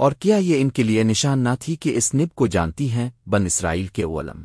اور کیا یہ ان کے لیے نشان نہ تھی کہ اس نب کو جانتی ہیں بن اسرائیل کے اولم؟